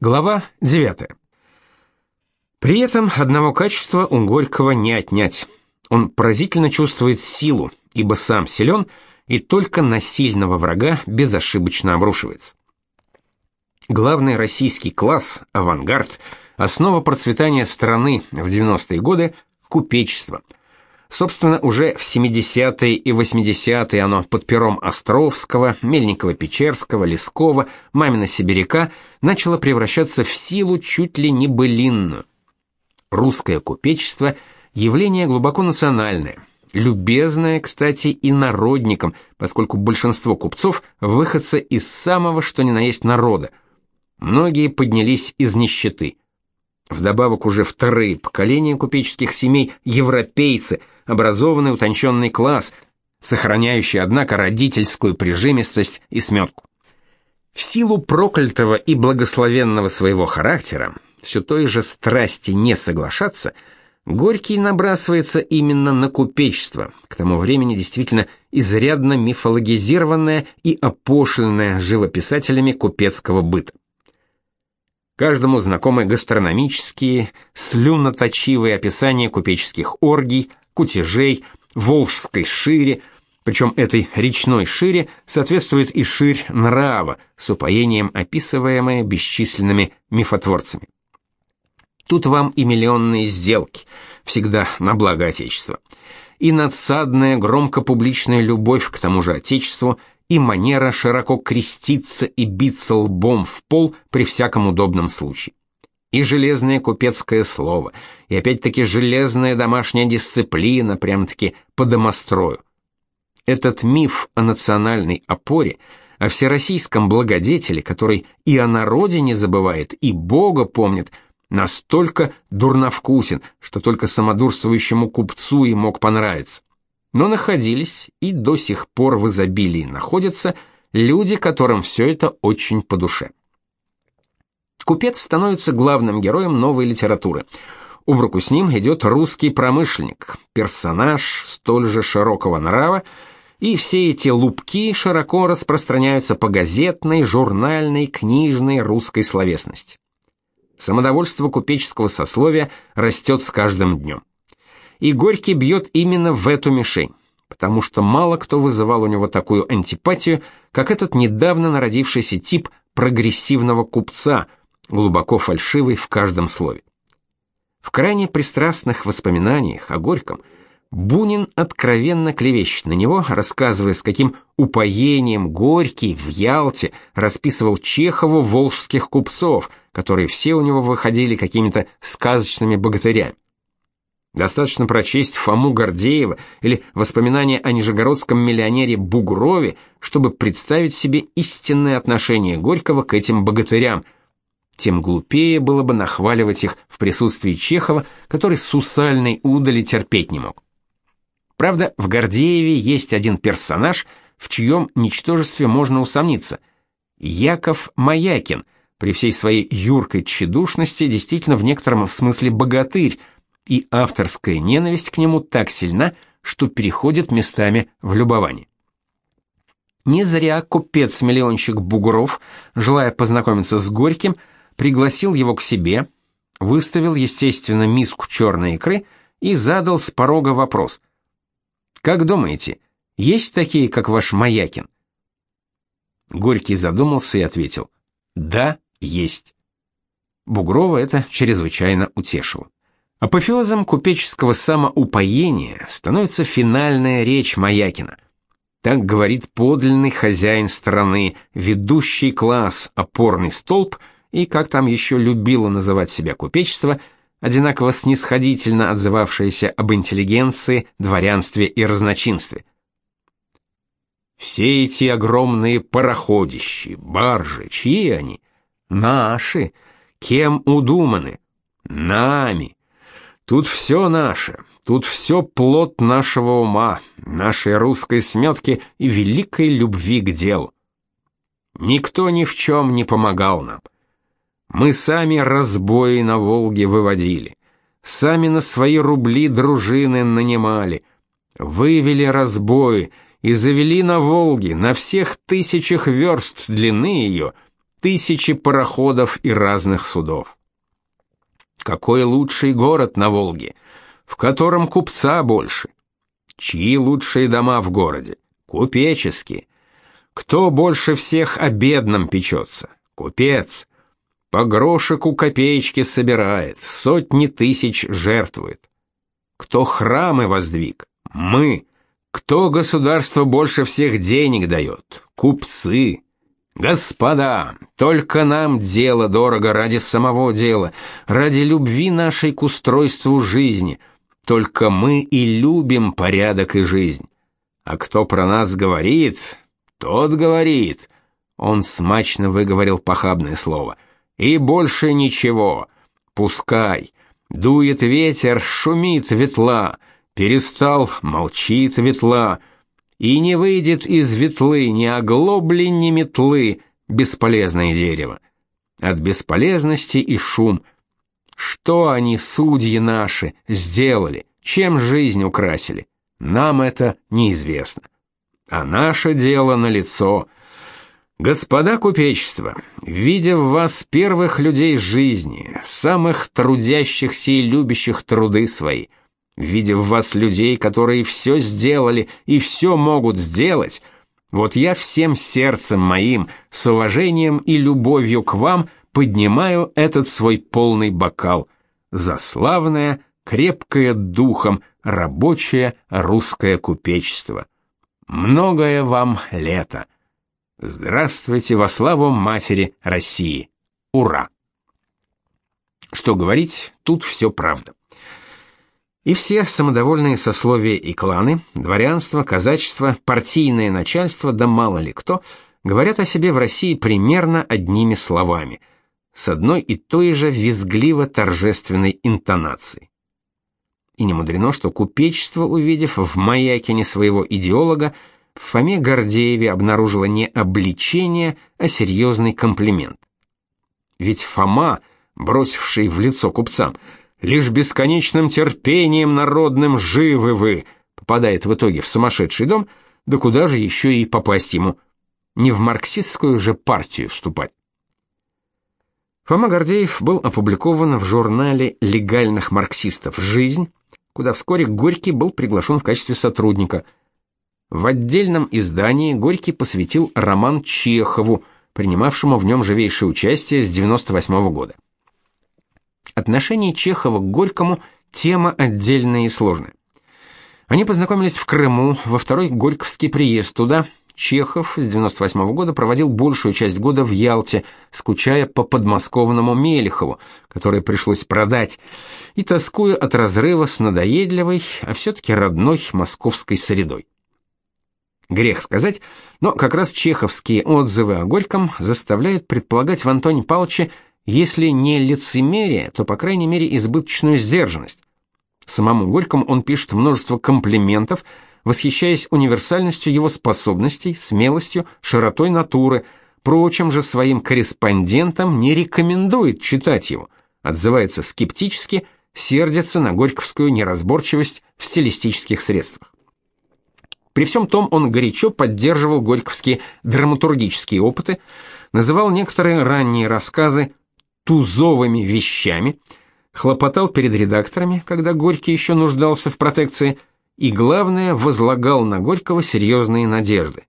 Глава 9. При этом одного качества у Горького не отнять. Он поразительно чувствует силу, ибо сам силен и только на сильного врага безошибочно обрушивается. Главный российский класс, авангард, основа процветания страны в 90-е годы – купечество – Собственно, уже в 70-е и 80-е оно под пером Островского, Мельникова-Печерского, Лескова, Мамина-Сибиряка начало превращаться в силу чуть ли не былинную. Русское купечество – явление глубоко национальное, любезное, кстати, и народникам, поскольку большинство купцов – выходцы из самого что ни на есть народа. Многие поднялись из нищеты – Вдобавок уже вторые поколения купеческих семей европейцы, образованный утонченный класс, сохраняющий однако родительскую прижимистость и сметку. В силу проклятого и благословенного своего характера, все той же страсти не соглашаться, Горький набрасывается именно на купечество, к тому времени действительно изрядно мифологизированное и опошленное живописателями купецкого быта. Каждому знакомы гастрономические, слюноточивые описания купеческих оргий, кутежей, волжской шире, причем этой речной шире соответствует и ширь нрава, с упоением описываемая бесчисленными мифотворцами. Тут вам и миллионные сделки, всегда на благо Отечества, и надсадная громко-публичная любовь к тому же Отечеству – и манера широко креститься и биться лбом в пол при всяком удобном случае. И железное купецкое слово, и опять-таки железная домашняя дисциплина, прям-таки по домострою. Этот миф о национальной опоре, о всероссийском благодетеле, который и о народе не забывает, и Бога помнит, настолько дурновкусен, что только самодурствующему купцу и мог понравиться но находились и до сих пор в изобилии находятся люди, которым все это очень по душе. Купец становится главным героем новой литературы. Об руку с ним идет русский промышленник, персонаж столь же широкого нрава, и все эти лупки широко распространяются по газетной, журнальной, книжной русской словесности. Самодовольство купеческого сословия растет с каждым днем и Горький бьет именно в эту мишень, потому что мало кто вызывал у него такую антипатию, как этот недавно народившийся тип прогрессивного купца, глубоко фальшивый в каждом слове. В крайне пристрастных воспоминаниях о Горьком Бунин откровенно клевещет на него, рассказывая, с каким упоением Горький в Ялте расписывал Чехову волжских купцов, которые все у него выходили какими-то сказочными богатырями. Достаточно прочесть Фому Гордеева или воспоминания о нижегородском миллионере Бугрове, чтобы представить себе истинное отношение Горького к этим богатырям. Тем глупее было бы нахваливать их в присутствии Чехова, который сусальной удали терпеть не мог. Правда, в Гордееве есть один персонаж, в чьем ничтожестве можно усомниться. Яков Маякин, при всей своей юркой тщедушности, действительно в некотором смысле богатырь, и авторская ненависть к нему так сильна, что переходит местами в любование. Не зря купец-миллионщик Бугров, желая познакомиться с Горьким, пригласил его к себе, выставил, естественно, миску черной икры и задал с порога вопрос. «Как думаете, есть такие, как ваш Маякин?» Горький задумался и ответил. «Да, есть». Бугрова это чрезвычайно утешило. Апофеозом купеческого самоупоения становится финальная речь Маякина. Так говорит подлинный хозяин страны, ведущий класс, опорный столб и, как там еще любило называть себя купечество, одинаково снисходительно отзывавшееся об интеллигенции, дворянстве и разночинстве. Все эти огромные пароходищи, баржи, чьи они? Наши. Кем удуманы? Нами. Тут все наше, тут все плод нашего ума, нашей русской сметки и великой любви к делу. Никто ни в чем не помогал нам. Мы сами разбои на Волге выводили, сами на свои рубли дружины нанимали, вывели разбои и завели на Волге на всех тысячах верст длины ее тысячи пароходов и разных судов. Какой лучший город на Волге, в котором купца больше? Чьи лучшие дома в городе? Купеческие. Кто больше всех о бедном печется? Купец. По грошику копеечки собирает, сотни тысяч жертвует. Кто храмы воздвиг? Мы. Кто государство больше всех денег дает? Купцы. Господа, только нам дело дорого ради самого дела, ради любви нашей к устройству жизни. Только мы и любим порядок и жизнь. А кто про нас говорит, тот говорит. Он смачно выговорил похабное слово. И больше ничего. Пускай. Дует ветер, шумит ветла. Перестал, молчит ветла и не выйдет из ветлы ни оглобли, ни метлы, бесполезное дерево. От бесполезности и шум. Что они, судьи наши, сделали, чем жизнь украсили? Нам это неизвестно. А наше дело налицо. Господа купечество, видя в вас первых людей жизни, самых трудящихся и любящих труды свои, видя в вас людей, которые все сделали и все могут сделать, вот я всем сердцем моим, с уважением и любовью к вам поднимаю этот свой полный бокал за славное, крепкое духом, рабочее русское купечество. Многое вам лето. Здравствуйте во славу матери России. Ура! Что говорить, тут все правда. И все самодовольные сословия и кланы, дворянство, казачество, партийное начальство, да мало ли кто, говорят о себе в России примерно одними словами, с одной и той же визгливо-торжественной интонацией. И не мудрено, что купечество, увидев в Маякине своего идеолога, в Фоме Гордееве обнаружило не обличение, а серьезный комплимент. Ведь Фома, бросивший в лицо купцам, лишь бесконечным терпением народным живы вы, попадает в итоге в сумасшедший дом, да куда же еще и попасть ему? Не в марксистскую же партию вступать. Фома Гордеев был опубликован в журнале легальных марксистов «Жизнь», куда вскоре Горький был приглашен в качестве сотрудника. В отдельном издании Горький посвятил роман Чехову, принимавшему в нем живейшее участие с 98 -го года. Отношение Чехова к Горькому тема отдельная и сложная. Они познакомились в Крыму во второй Горьковский приезд туда. Чехов с 98 -го года проводил большую часть года в Ялте, скучая по подмосковному Мелехову, который пришлось продать, и тоскуя от разрыва с надоедливой, а все-таки родной московской средой. Грех сказать, но как раз чеховские отзывы о Горьком заставляют предполагать в Антоне Павловиче если не лицемерие, то, по крайней мере, избыточную сдержанность. Самому Горькому он пишет множество комплиментов, восхищаясь универсальностью его способностей, смелостью, широтой натуры, прочим же своим корреспондентам не рекомендует читать его, отзывается скептически, сердится на горьковскую неразборчивость в стилистических средствах. При всем том он горячо поддерживал горьковские драматургические опыты, называл некоторые ранние рассказы тузовыми вещами, хлопотал перед редакторами, когда Горький еще нуждался в протекции, и, главное, возлагал на Горького серьезные надежды.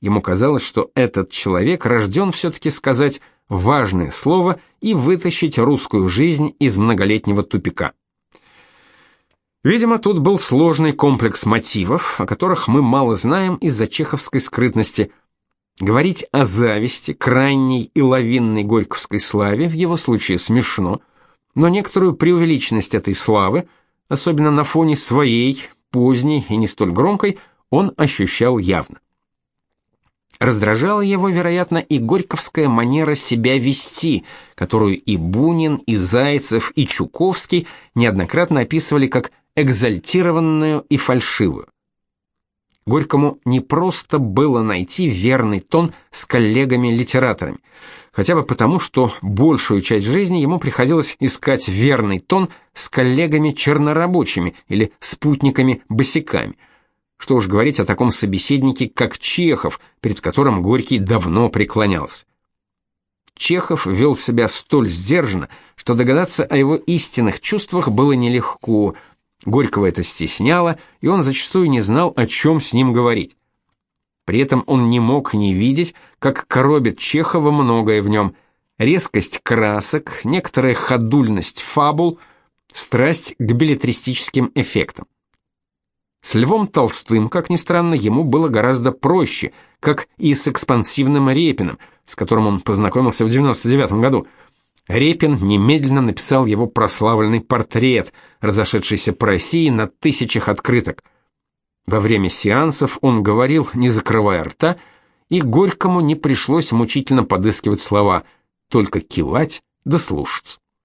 Ему казалось, что этот человек рожден все-таки сказать важное слово и вытащить русскую жизнь из многолетнего тупика. Видимо, тут был сложный комплекс мотивов, о которых мы мало знаем из-за чеховской скрытности – Говорить о зависти, крайней и лавинной горьковской славе в его случае смешно, но некоторую преувеличенность этой славы, особенно на фоне своей, поздней и не столь громкой, он ощущал явно. Раздражала его, вероятно, и горьковская манера себя вести, которую и Бунин, и Зайцев, и Чуковский неоднократно описывали как экзальтированную и фальшивую. Горькому не просто было найти верный тон с коллегами-литераторами, хотя бы потому, что большую часть жизни ему приходилось искать верный тон с коллегами-чернорабочими или спутниками-босиками. Что уж говорить о таком собеседнике, как Чехов, перед которым Горький давно преклонялся. Чехов вел себя столь сдержанно, что догадаться о его истинных чувствах было нелегко. Горького это стесняло, и он зачастую не знал, о чем с ним говорить. При этом он не мог не видеть, как коробит Чехова многое в нем. Резкость красок, некоторая ходульность фабул, страсть к билетристическим эффектам. С Львом Толстым, как ни странно, ему было гораздо проще, как и с экспансивным Репиным, с которым он познакомился в 99 году. Репин немедленно написал его прославленный портрет, разошедшийся по России на тысячах открыток. Во время сеансов он говорил, не закрывая рта, и Горькому не пришлось мучительно подыскивать слова, только кивать да слушать.